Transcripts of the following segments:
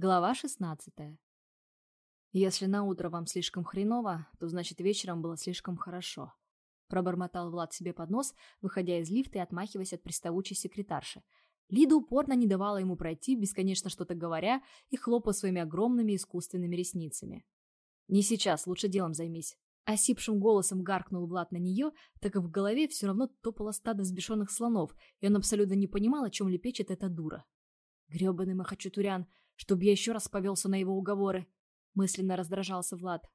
Глава 16. Если на утро вам слишком хреново, то значит вечером было слишком хорошо. Пробормотал Влад себе под нос, выходя из лифта и отмахиваясь от приставучей секретарши. Лида упорно не давала ему пройти, бесконечно что-то говоря и хлопая своими огромными искусственными ресницами. «Не сейчас, лучше делом займись». Осипшим голосом гаркнул Влад на нее, так как в голове все равно топало стадо взбешенных слонов, и он абсолютно не понимал, о чем лепечет эта дура. Гребаный Махачатурян, чтоб я еще раз повелся на его уговоры. Мысленно раздражался Влад.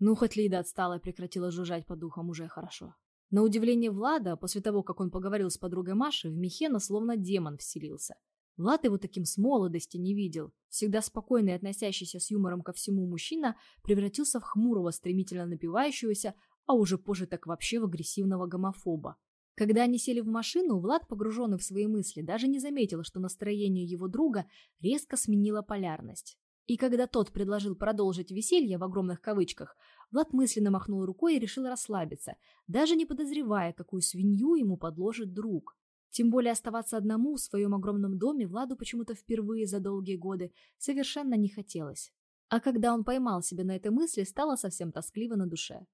Ну, хоть Лида отстала и прекратила жужжать по духам, уже хорошо. На удивление Влада, после того, как он поговорил с подругой Машей, в Михена словно демон вселился. Влад его таким с молодости не видел. Всегда спокойный и относящийся с юмором ко всему мужчина превратился в хмурого, стремительно напивающегося, а уже позже так вообще в агрессивного гомофоба. Когда они сели в машину, Влад, погруженный в свои мысли, даже не заметил, что настроение его друга резко сменило полярность. И когда тот предложил продолжить веселье в огромных кавычках, Влад мысленно махнул рукой и решил расслабиться, даже не подозревая, какую свинью ему подложит друг. Тем более оставаться одному в своем огромном доме Владу почему-то впервые за долгие годы совершенно не хотелось. А когда он поймал себя на этой мысли, стало совсем тоскливо на душе.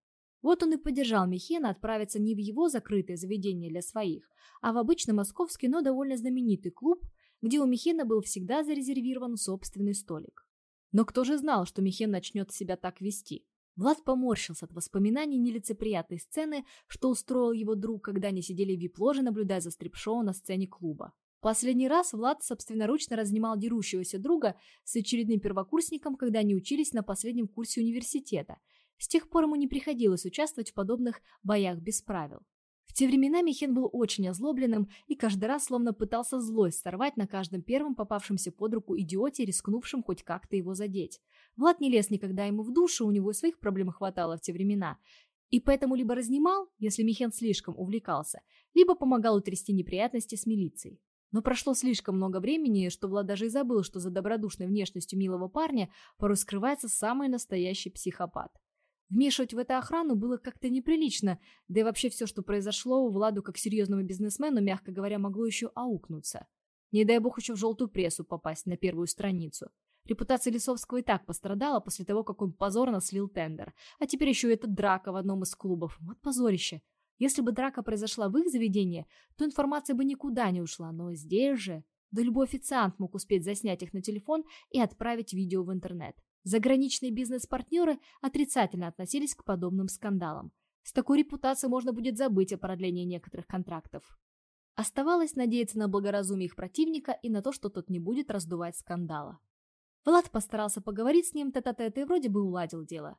Вот он и поддержал Михена отправиться не в его закрытое заведение для своих, а в обычный московский, но довольно знаменитый клуб, где у Михена был всегда зарезервирован собственный столик. Но кто же знал, что Михен начнет себя так вести? Влад поморщился от воспоминаний нелицеприятной сцены, что устроил его друг, когда они сидели в вип-ложе, наблюдая за стрип-шоу на сцене клуба. Последний раз Влад собственноручно разнимал дерущегося друга с очередным первокурсником, когда они учились на последнем курсе университета – с тех пор ему не приходилось участвовать в подобных боях без правил. В те времена Михен был очень озлобленным и каждый раз словно пытался злость сорвать на каждом первом попавшемся под руку идиоте, рискнувшем хоть как-то его задеть. Влад не лез никогда ему в душу, у него и своих проблем хватало в те времена. И поэтому либо разнимал, если Михен слишком увлекался, либо помогал утрясти неприятности с милицией. Но прошло слишком много времени, что Влад даже и забыл, что за добродушной внешностью милого парня порой скрывается самый настоящий психопат. Вмешивать в это охрану было как-то неприлично, да и вообще все, что произошло, у Владу как серьезному бизнесмену, мягко говоря, могло еще аукнуться. Не дай бог еще в желтую прессу попасть на первую страницу. Репутация Лисовского и так пострадала после того, как он позорно слил тендер. А теперь еще эта драка в одном из клубов. Вот позорище. Если бы драка произошла в их заведении, то информация бы никуда не ушла. Но здесь же... Да любой официант мог успеть заснять их на телефон и отправить видео в интернет. Заграничные бизнес-партнеры отрицательно относились к подобным скандалам. С такой репутацией можно будет забыть о продлении некоторых контрактов. Оставалось надеяться на благоразумие их противника и на то, что тот не будет раздувать скандала. Влад постарался поговорить с ним тет-а-тет и вроде бы уладил дело.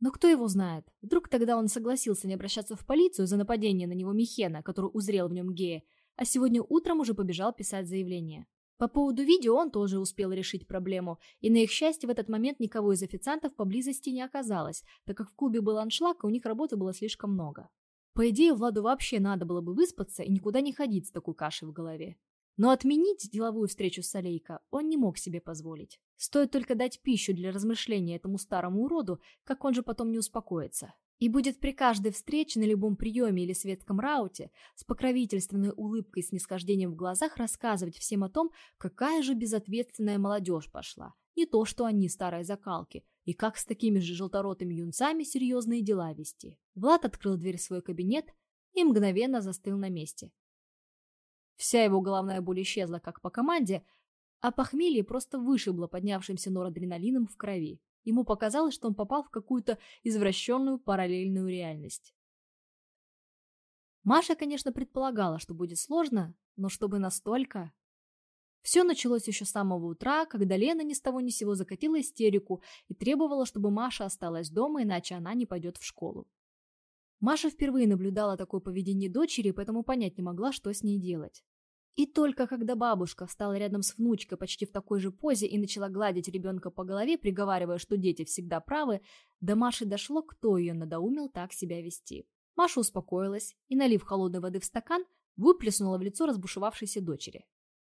Но кто его знает? Вдруг тогда он согласился не обращаться в полицию за нападение на него Михена, который узрел в нем гея, а сегодня утром уже побежал писать заявление. По поводу видео он тоже успел решить проблему, и на их счастье в этот момент никого из официантов поблизости не оказалось, так как в клубе был аншлаг, и у них работы было слишком много. По идее, Владу вообще надо было бы выспаться и никуда не ходить с такой кашей в голове. Но отменить деловую встречу с Алейко он не мог себе позволить. Стоит только дать пищу для размышления этому старому уроду, как он же потом не успокоится и будет при каждой встрече на любом приеме или светском рауте с покровительственной улыбкой и снисхождением в глазах рассказывать всем о том, какая же безответственная молодежь пошла. Не то, что они старые закалки, и как с такими же желторотыми юнцами серьезные дела вести. Влад открыл дверь в свой кабинет и мгновенно застыл на месте. Вся его головная боль исчезла, как по команде, а похмелье просто вышибло поднявшимся норадреналином в крови. Ему показалось, что он попал в какую-то извращенную параллельную реальность. Маша, конечно, предполагала, что будет сложно, но чтобы настолько... Все началось еще с самого утра, когда Лена ни с того ни сего закатила истерику и требовала, чтобы Маша осталась дома, иначе она не пойдет в школу. Маша впервые наблюдала такое поведение дочери, поэтому понять не могла, что с ней делать. И только когда бабушка встала рядом с внучкой почти в такой же позе и начала гладить ребенка по голове, приговаривая, что дети всегда правы, до Маши дошло, кто ее надоумил так себя вести. Маша успокоилась и, налив холодной воды в стакан, выплеснула в лицо разбушевавшейся дочери.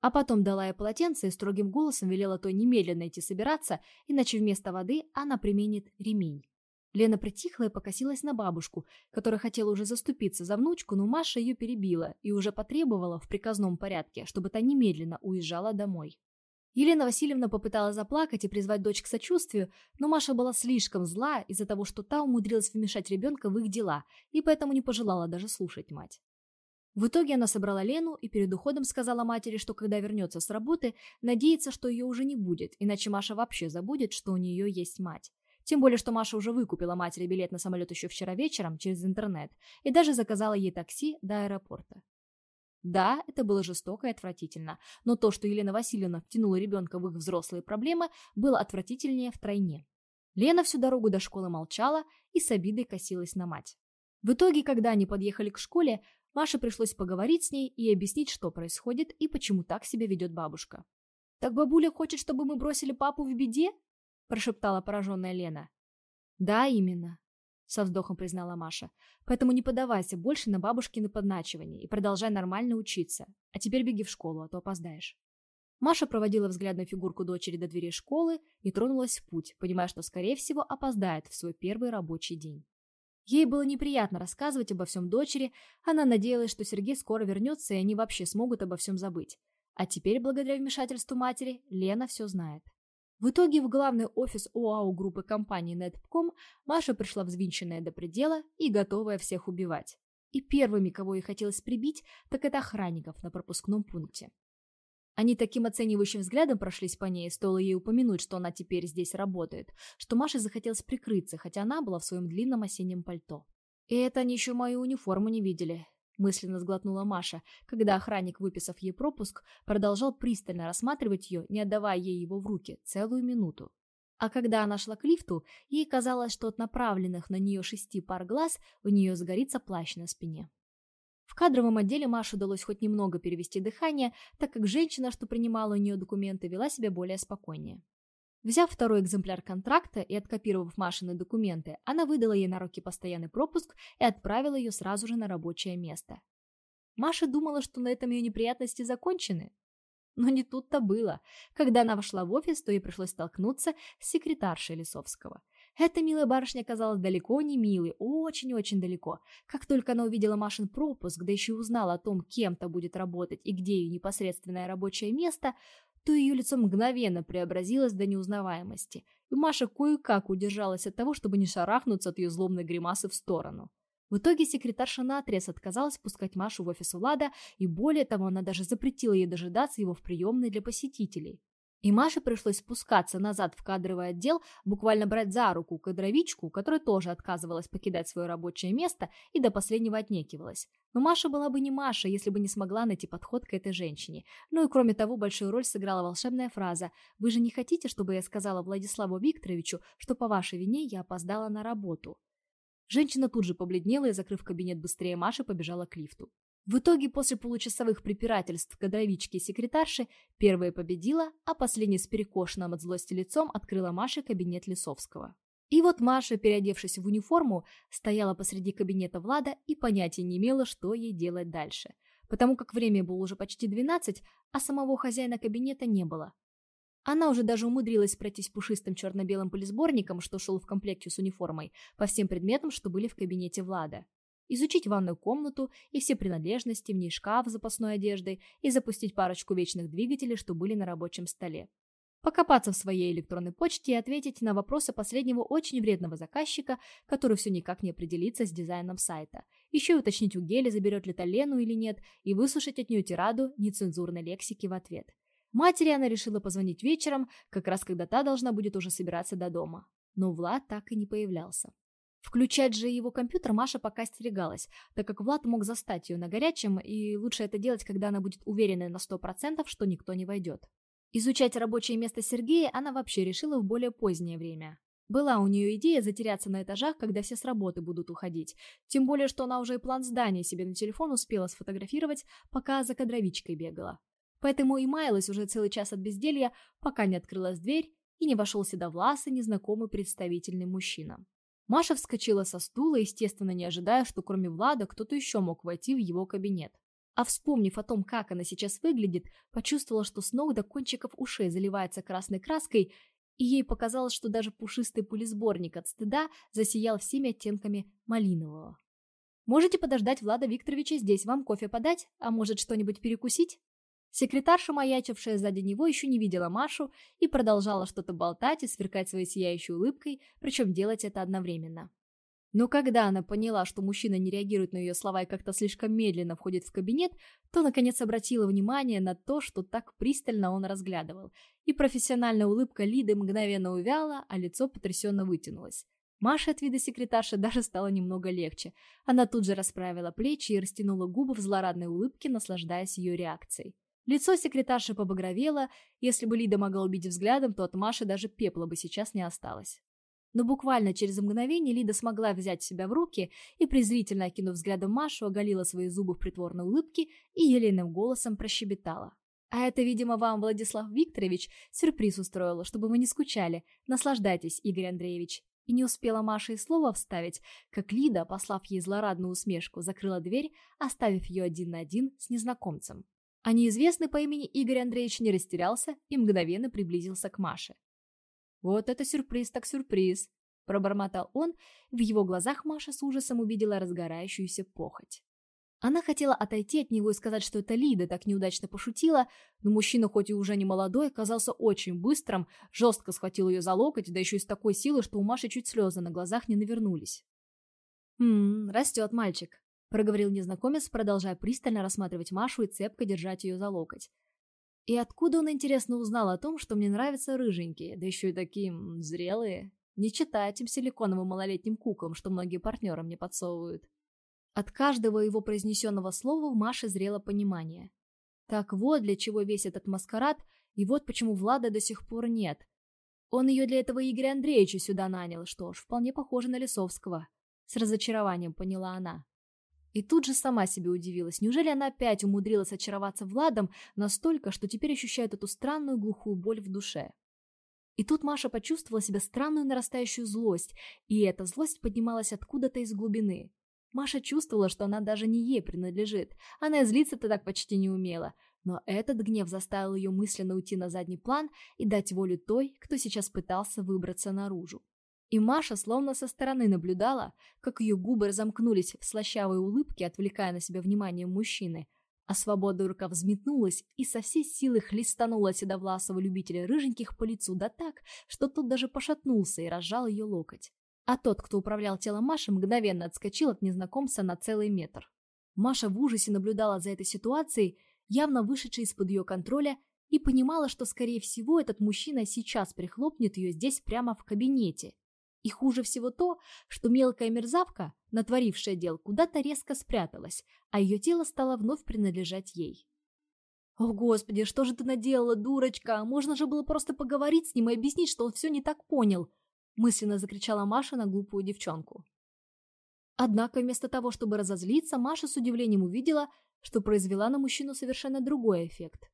А потом дала ей полотенце и строгим голосом велела той немедленно идти собираться, иначе вместо воды она применит ремень. Лена притихла и покосилась на бабушку, которая хотела уже заступиться за внучку, но Маша ее перебила и уже потребовала в приказном порядке, чтобы та немедленно уезжала домой. Елена Васильевна попыталась заплакать и призвать дочь к сочувствию, но Маша была слишком зла из-за того, что та умудрилась вмешать ребенка в их дела, и поэтому не пожелала даже слушать мать. В итоге она собрала Лену и перед уходом сказала матери, что когда вернется с работы, надеется, что ее уже не будет, иначе Маша вообще забудет, что у нее есть мать. Тем более, что Маша уже выкупила матери билет на самолет еще вчера вечером через интернет и даже заказала ей такси до аэропорта. Да, это было жестоко и отвратительно, но то, что Елена Васильевна втянула ребенка в их взрослые проблемы, было отвратительнее втройне. Лена всю дорогу до школы молчала и с обидой косилась на мать. В итоге, когда они подъехали к школе, Маше пришлось поговорить с ней и объяснить, что происходит и почему так себя ведет бабушка. «Так бабуля хочет, чтобы мы бросили папу в беде?» – прошептала пораженная Лена. «Да, именно со вздохом признала Маша. Поэтому не поддавайся больше на бабушкины подначивания и продолжай нормально учиться. А теперь беги в школу, а то опоздаешь. Маша проводила взглядную фигурку дочери до двери школы и тронулась в путь, понимая, что, скорее всего, опоздает в свой первый рабочий день. Ей было неприятно рассказывать обо всем дочери, она надеялась, что Сергей скоро вернется, и они вообще смогут обо всем забыть. А теперь, благодаря вмешательству матери, Лена все знает. В итоге в главный офис ОАУ группы компании Netpcom Маша пришла взвинченная до предела и готовая всех убивать. И первыми, кого ей хотелось прибить, так это охранников на пропускном пункте. Они таким оценивающим взглядом прошлись по ней, стоило ей упомянуть, что она теперь здесь работает, что Маше захотелось прикрыться, хотя она была в своем длинном осеннем пальто. И это они еще мою униформу не видели мысленно сглотнула Маша, когда охранник, выписав ей пропуск, продолжал пристально рассматривать ее, не отдавая ей его в руки, целую минуту. А когда она шла к лифту, ей казалось, что от направленных на нее шести пар глаз у нее загорится плащ на спине. В кадровом отделе Маше удалось хоть немного перевести дыхание, так как женщина, что принимала у нее документы, вела себя более спокойнее. Взяв второй экземпляр контракта и откопировав Машины документы, она выдала ей на руки постоянный пропуск и отправила ее сразу же на рабочее место. Маша думала, что на этом ее неприятности закончены. Но не тут-то было. Когда она вошла в офис, то ей пришлось столкнуться с секретаршей Лисовского. Эта милая барышня оказалась далеко не милой, очень-очень далеко. Как только она увидела Машин пропуск, да еще и узнала о том, кем-то будет работать и где ее непосредственное рабочее место, то ее лицо мгновенно преобразилось до неузнаваемости, и Маша кое-как удержалась от того, чтобы не шарахнуться от ее злобной гримасы в сторону. В итоге секретарша наотрез отказалась пускать Машу в офис Влада, и более того, она даже запретила ей дожидаться его в приемной для посетителей. И Маше пришлось спускаться назад в кадровый отдел, буквально брать за руку кадровичку, которая тоже отказывалась покидать свое рабочее место и до последнего отнекивалась. Но Маша была бы не Маша, если бы не смогла найти подход к этой женщине. Ну и кроме того, большую роль сыграла волшебная фраза «Вы же не хотите, чтобы я сказала Владиславу Викторовичу, что по вашей вине я опоздала на работу?» Женщина тут же побледнела и, закрыв кабинет быстрее Маши, побежала к лифту. В итоге, после получасовых препирательств кадровички и секретарши, первая победила, а последняя с перекошенным от злости лицом открыла Маше кабинет Лисовского. И вот Маша, переодевшись в униформу, стояла посреди кабинета Влада и понятия не имела, что ей делать дальше, потому как время было уже почти 12, а самого хозяина кабинета не было. Она уже даже умудрилась пройтись пушистым черно-белым полисборником, что шел в комплекте с униформой, по всем предметам, что были в кабинете Влада изучить ванную комнату и все принадлежности, в ней шкаф с запасной одеждой и запустить парочку вечных двигателей, что были на рабочем столе. Покопаться в своей электронной почте и ответить на вопросы последнего очень вредного заказчика, который все никак не определится с дизайном сайта. Еще и уточнить у Гели, заберет ли Талену или нет, и выслушать от нее тираду нецензурной лексики в ответ. Матери она решила позвонить вечером, как раз когда та должна будет уже собираться до дома. Но Влад так и не появлялся. Включать же его компьютер Маша пока стерегалась, так как Влад мог застать ее на горячем, и лучше это делать, когда она будет уверена на сто процентов, что никто не войдет. Изучать рабочее место Сергея она вообще решила в более позднее время. Была у нее идея затеряться на этажах, когда все с работы будут уходить. Тем более, что она уже и план здания себе на телефон успела сфотографировать, пока за кадровичкой бегала. Поэтому и маялась уже целый час от безделья, пока не открылась дверь и не вошел седовласый незнакомый представительный мужчина. Маша вскочила со стула, естественно, не ожидая, что кроме Влада кто-то еще мог войти в его кабинет. А вспомнив о том, как она сейчас выглядит, почувствовала, что с ног до кончиков ушей заливается красной краской, и ей показалось, что даже пушистый пулесборник от стыда засиял всеми оттенками малинового. «Можете подождать Влада Викторовича здесь, вам кофе подать, а может что-нибудь перекусить?» Секретарша, маячившая сзади него, еще не видела Машу и продолжала что-то болтать и сверкать своей сияющей улыбкой, причем делать это одновременно. Но когда она поняла, что мужчина не реагирует на ее слова и как-то слишком медленно входит в кабинет, то наконец обратила внимание на то, что так пристально он разглядывал. И профессиональная улыбка Лиды мгновенно увяла, а лицо потрясенно вытянулось. Маше от вида секретарши даже стало немного легче. Она тут же расправила плечи и растянула губы в злорадной улыбке, наслаждаясь ее реакцией. Лицо секретарши побагровело, если бы Лида могла убить взглядом, то от Маши даже пепла бы сейчас не осталось. Но буквально через мгновение Лида смогла взять себя в руки и, презрительно окинув взглядом Машу, оголила свои зубы в притворной улыбке и елейным голосом прощебетала. «А это, видимо, вам, Владислав Викторович, сюрприз устроила, чтобы вы не скучали. Наслаждайтесь, Игорь Андреевич». И не успела Маша и слова вставить, как Лида, послав ей злорадную усмешку, закрыла дверь, оставив ее один на один с незнакомцем. А неизвестный по имени Игорь Андреевич не растерялся и мгновенно приблизился к Маше. «Вот это сюрприз так сюрприз!» – пробормотал он, в его глазах Маша с ужасом увидела разгорающуюся похоть. Она хотела отойти от него и сказать, что это Лида так неудачно пошутила, но мужчина, хоть и уже не молодой, казался очень быстрым, жестко схватил ее за локоть, да еще и с такой силой, что у Маши чуть слезы на глазах не навернулись. «Хм, растет мальчик», — проговорил незнакомец, продолжая пристально рассматривать Машу и цепко держать ее за локоть. И откуда он, интересно, узнал о том, что мне нравятся рыженькие, да еще и такие зрелые? Не читая этим силиконовым малолетним куклам, что многие партнеры мне подсовывают. От каждого его произнесенного слова в Маше зрело понимание. Так вот, для чего весь этот маскарад, и вот почему Влада до сих пор нет. Он ее для этого Игоря Андреевича сюда нанял, что ж, вполне похоже на Лисовского. С разочарованием поняла она. И тут же сама себе удивилась. Неужели она опять умудрилась очароваться Владом настолько, что теперь ощущает эту странную глухую боль в душе? И тут Маша почувствовала себя странную нарастающую злость, и эта злость поднималась откуда-то из глубины. Маша чувствовала, что она даже не ей принадлежит. Она и злиться-то так почти не умела. Но этот гнев заставил ее мысленно уйти на задний план и дать волю той, кто сейчас пытался выбраться наружу. И Маша словно со стороны наблюдала, как ее губы разомкнулись в слащавой улыбке, отвлекая на себя внимание мужчины, а свободная рука взметнулась и со всей силы хлестанула седовласого любителя рыженьких по лицу да так, что тот даже пошатнулся и разжал ее локоть. А тот, кто управлял телом Маши, мгновенно отскочил от незнакомца на целый метр. Маша в ужасе наблюдала за этой ситуацией, явно вышедшей из-под ее контроля, и понимала, что, скорее всего, этот мужчина сейчас прихлопнет ее здесь прямо в кабинете, и хуже всего то, что мелкая мерзавка, натворившая дел, куда-то резко спряталась, а ее тело стало вновь принадлежать ей. «О, Господи, что же ты наделала, дурочка? Можно же было просто поговорить с ним и объяснить, что он все не так понял!» мысленно закричала Маша на глупую девчонку. Однако вместо того, чтобы разозлиться, Маша с удивлением увидела, что произвела на мужчину совершенно другой эффект.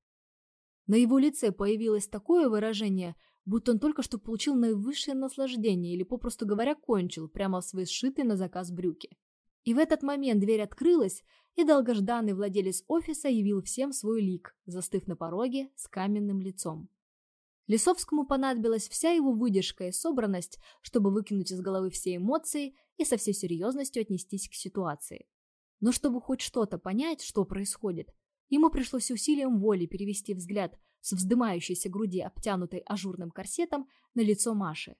На его лице появилось такое выражение – будто он только что получил наивысшее наслаждение или, попросту говоря, кончил прямо в свои сшитые на заказ брюки. И в этот момент дверь открылась, и долгожданный владелец офиса явил всем свой лик, застыв на пороге с каменным лицом. Лисовскому понадобилась вся его выдержка и собранность, чтобы выкинуть из головы все эмоции и со всей серьезностью отнестись к ситуации. Но чтобы хоть что-то понять, что происходит, ему пришлось усилием воли перевести взгляд с вздымающейся груди, обтянутой ажурным корсетом, на лицо Маши.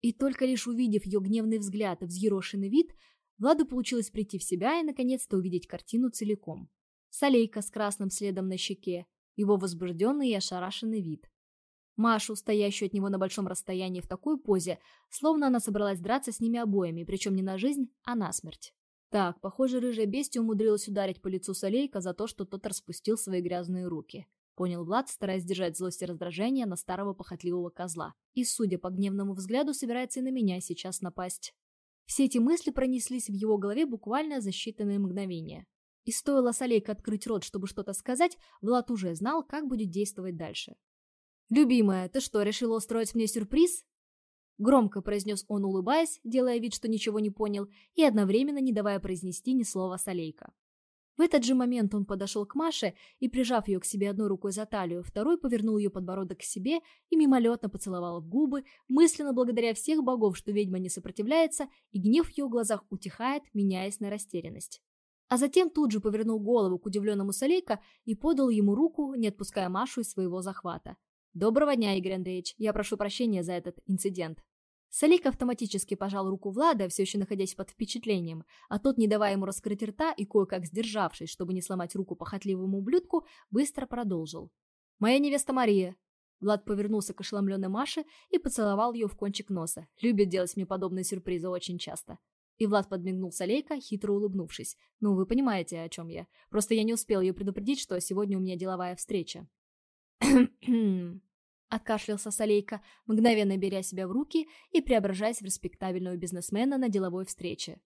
И только лишь увидев ее гневный взгляд и взъерошенный вид, Владу получилось прийти в себя и наконец-то увидеть картину целиком. Солейка с красным следом на щеке, его возбужденный и ошарашенный вид. Машу, стоящую от него на большом расстоянии в такой позе, словно она собралась драться с ними обоими, причем не на жизнь, а на смерть. Так, похоже, рыжая бестия умудрилась ударить по лицу Солейка за то, что тот распустил свои грязные руки понял Влад, стараясь держать злость и раздражение на старого похотливого козла. И, судя по гневному взгляду, собирается и на меня сейчас напасть. Все эти мысли пронеслись в его голове буквально за считанные мгновения. И стоило Солейка открыть рот, чтобы что-то сказать, Влад уже знал, как будет действовать дальше. «Любимая, ты что, решила устроить мне сюрприз?» Громко произнес он, улыбаясь, делая вид, что ничего не понял, и одновременно не давая произнести ни слова Солейка. В этот же момент он подошел к Маше и, прижав ее к себе одной рукой за талию, второй повернул ее подбородок к себе и мимолетно поцеловал в губы, мысленно благодаря всех богов, что ведьма не сопротивляется, и гнев в ее глазах утихает, меняясь на растерянность. А затем тут же повернул голову к удивленному Солейко и подал ему руку, не отпуская Машу из своего захвата. «Доброго дня, Игорь Андреевич. Я прошу прощения за этот инцидент». Салик автоматически пожал руку Влада, все еще находясь под впечатлением, а тот, не давая ему раскрыть рта и кое-как сдержавшись, чтобы не сломать руку похотливому ублюдку, быстро продолжил. «Моя невеста Мария». Влад повернулся к ошеломленной Маше и поцеловал ее в кончик носа. Любит делать мне подобные сюрпризы очень часто. И Влад подмигнул Салейка, хитро улыбнувшись. «Ну, вы понимаете, о чем я. Просто я не успел ее предупредить, что сегодня у меня деловая встреча». Откашлялся Солейка, мгновенно беря себя в руки и преображаясь в респектабельного бизнесмена на деловой встрече.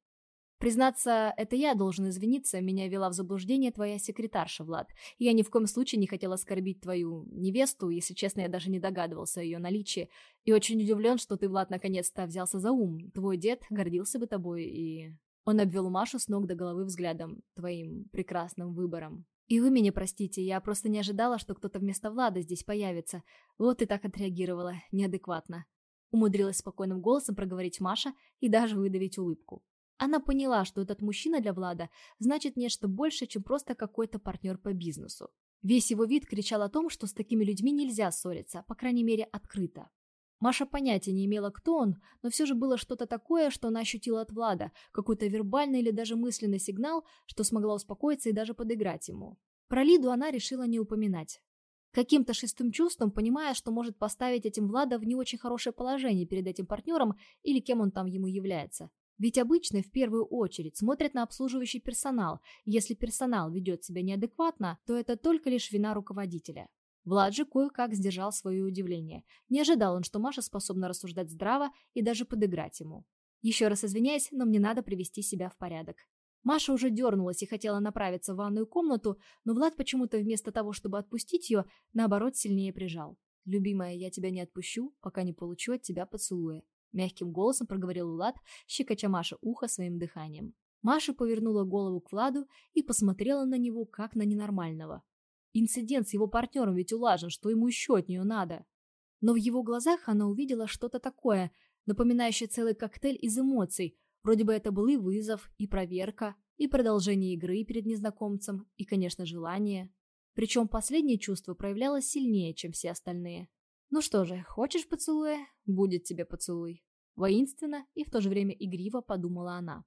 Признаться, это я должен извиниться, меня вела в заблуждение твоя секретарша, Влад. Я ни в коем случае не хотел оскорбить твою невесту, если честно, я даже не догадывался о ее наличии. И очень удивлен, что ты, Влад, наконец-то взялся за ум. Твой дед гордился бы тобой и... Он обвел Машу с ног до головы взглядом, твоим прекрасным выбором. И вы меня простите, я просто не ожидала, что кто-то вместо Влада здесь появится. Вот и так отреагировала, неадекватно. Умудрилась спокойным голосом проговорить Маша и даже выдавить улыбку. Она поняла, что этот мужчина для Влада значит нечто больше, чем просто какой-то партнер по бизнесу. Весь его вид кричал о том, что с такими людьми нельзя ссориться, по крайней мере, открыто. Маша понятия не имела, кто он, но все же было что-то такое, что она ощутила от Влада, какой-то вербальный или даже мысленный сигнал, что смогла успокоиться и даже подыграть ему. Про Лиду она решила не упоминать. Каким-то шестым чувством, понимая, что может поставить этим Влада в не очень хорошее положение перед этим партнером или кем он там ему является. Ведь обычно в первую очередь смотрят на обслуживающий персонал. Если персонал ведет себя неадекватно, то это только лишь вина руководителя. Влад же кое-как сдержал свое удивление. Не ожидал он, что Маша способна рассуждать здраво и даже подыграть ему. Еще раз извиняюсь, но мне надо привести себя в порядок. Маша уже дернулась и хотела направиться в ванную комнату, но Влад почему-то вместо того, чтобы отпустить ее, наоборот сильнее прижал. «Любимая, я тебя не отпущу, пока не получу от тебя поцелуя», — мягким голосом проговорил Влад, щекоча Маше ухо своим дыханием. Маша повернула голову к Владу и посмотрела на него, как на ненормального. Инцидент с его партнером ведь улажен, что ему еще от нее надо. Но в его глазах она увидела что-то такое, напоминающее целый коктейль из эмоций. Вроде бы это был и вызов, и проверка, и продолжение игры перед незнакомцем, и, конечно, желание. Причем последнее чувство проявлялось сильнее, чем все остальные. Ну что же, хочешь поцелуя? Будет тебе поцелуй. Воинственно и в то же время игриво подумала она.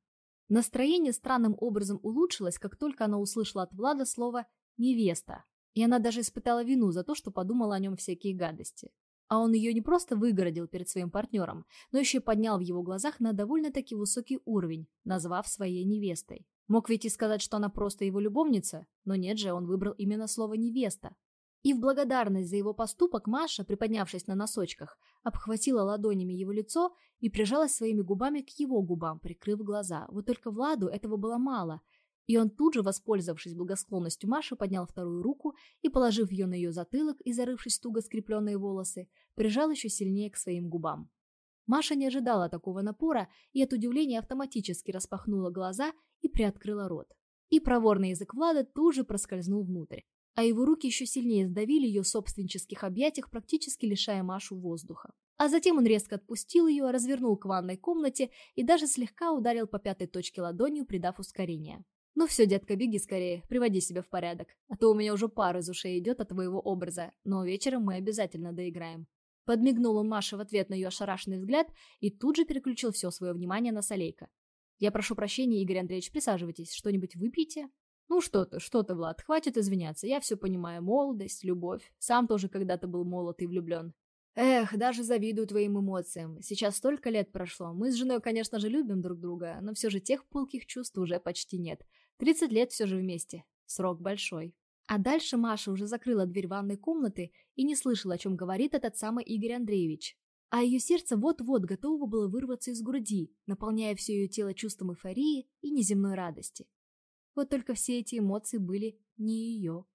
Настроение странным образом улучшилось, как только она услышала от Влада слово «невеста». И она даже испытала вину за то, что подумала о нем всякие гадости. А он ее не просто выгородил перед своим партнером, но еще поднял в его глазах на довольно-таки высокий уровень, назвав своей невестой. Мог ведь и сказать, что она просто его любовница, но нет же, он выбрал именно слово «невеста». И в благодарность за его поступок Маша, приподнявшись на носочках, обхватила ладонями его лицо и прижалась своими губами к его губам, прикрыв глаза. Вот только Владу этого было мало – и он тут же, воспользовавшись благосклонностью Маши, поднял вторую руку и, положив ее на ее затылок и зарывшись туго скрепленные волосы, прижал еще сильнее к своим губам. Маша не ожидала такого напора и от удивления автоматически распахнула глаза и приоткрыла рот. И проворный язык Влада тут же проскользнул внутрь, а его руки еще сильнее сдавили ее в собственнических объятиях, практически лишая Машу воздуха. А затем он резко отпустил ее, развернул к ванной комнате и даже слегка ударил по пятой точке ладонью, придав ускорение. «Ну все, детка, беги скорее, приводи себя в порядок, а то у меня уже пар из ушей идет от твоего образа, но вечером мы обязательно доиграем». Подмигнул он Маше в ответ на ее ошарашенный взгляд и тут же переключил все свое внимание на Солейка. «Я прошу прощения, Игорь Андреевич, присаживайтесь, что-нибудь выпейте?» «Ну что ты, что ты, Влад, хватит извиняться, я все понимаю, молодость, любовь, сам тоже когда-то был молод и влюблен. Эх, даже завидую твоим эмоциям. Сейчас столько лет прошло. Мы с женой, конечно же, любим друг друга, но все же тех пылких чувств уже почти нет. 30 лет все же вместе. Срок большой. А дальше Маша уже закрыла дверь ванной комнаты и не слышала, о чем говорит этот самый Игорь Андреевич. А ее сердце вот-вот готово было вырваться из груди, наполняя все ее тело чувством эйфории и неземной радости. Вот только все эти эмоции были не ее.